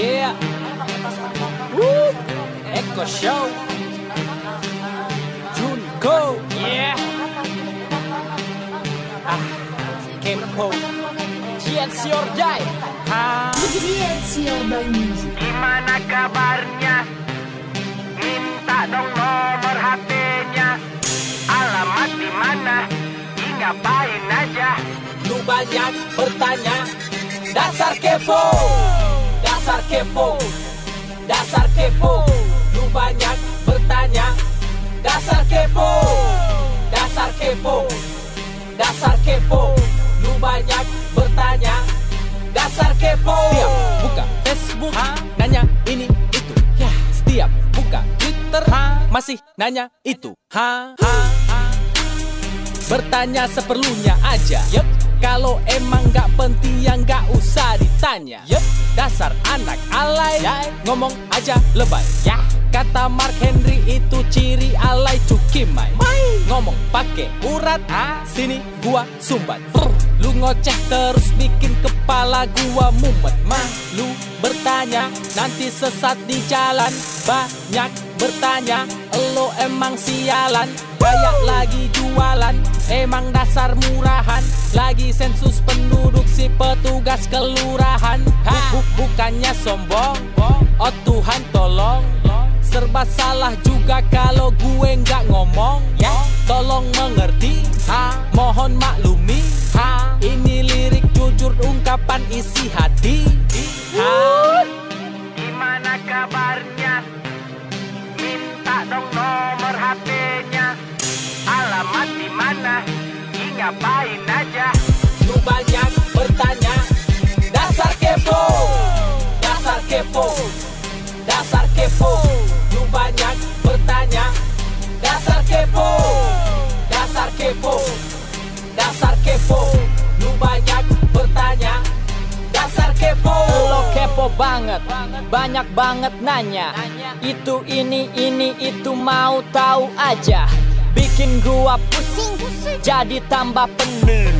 Yeah. Woo. Echo Show. Junko. Yeah. Ah. Kempo. It's your day. Ah. It's your day music. Gimana kabarnya? Minta dong nomor HP-nya. Alamat di mana? Ngapain aja? Lu banyak bertanya. Dasar kepo. Dasar kepo. Dasar kepo. Lu banyak bertanya. Dasar kepo. Dasar kepo. Dasar kepo. Lu banyak bertanya. Dasar kepo. Setiap buka Facebook Nanya ini itu. Ya. Setiap buka Twitter Masih nanya itu. Ha, ha, ha. Bertanya seperlunya aja. Yup. Kalau emang gak penting ya gak usah ditanya. Yup. Dasar anak alay. Ngomong aja lebay. Ya. Kata Mark Henry itu ciri alay cukimai Ngomong pakai urat. Sini gua sumbat. Lu ngoceh terus bikin kepala gua mumet. Mah lu bertanya Nanti sesat di jalan. Banyak bertanya Lo emang sialan Kayak lagi jualan. Emang dasar murahan Lagi sensus penduduk si petugas kelurahan. Buk Bukannya sombong Oh Tuhan tolong. Serba salah juga kalau gue nggak ngomong. Ya. Tolong mengerti ha. Mohon maklumi ha. Ini lirik jujur ungkapan isi hati ha ngapain aja? Lu banyak bertanya. Dasar kepo. Dasar kepo. Dasar kepo. Lu banyak bertanya. Dasar kepo. Dasar kepo. Dasar kepo. Lu banyak bertanya. Dasar kepo. Lo kepo banget, banyak banget nanya. Itu ini ini itu mau tahu aja Bikin gua pusing, jadi tambah pening.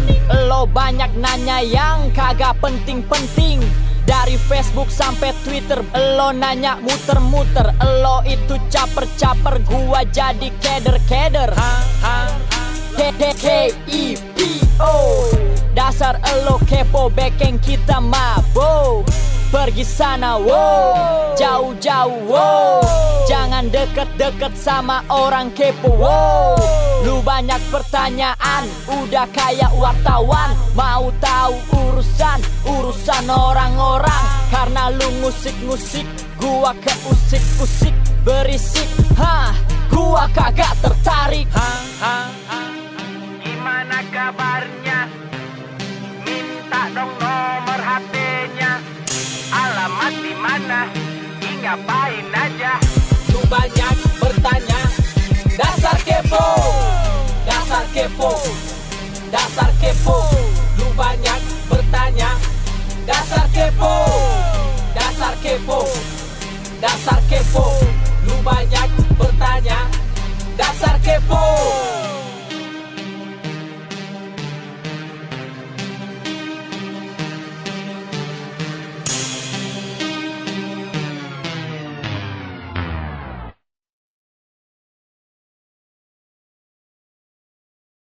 Lo banyak nanya yang kagak penting-penting. Dari Facebook sampai Twitter Lo nanya muter-muter. Lo itu caper-caper Gua jadi keder-keder. K-K-I-P-O Dasar elo kepo bekeng kita mabo Pergi sana wow. Jauh-jauh wow. Jangan deket-deket sama orang kepo wow. Lu banyak pertanyaan Udah kayak wartawan. Mau tahu urusan Urusan orang-orang. Karena lu musik-musik Gua keusik-usik Berisik. Hah Gua kagak tertarik. Ha, ha, ha. Ngapain aja? Lu banyak bertanya Dasar kepo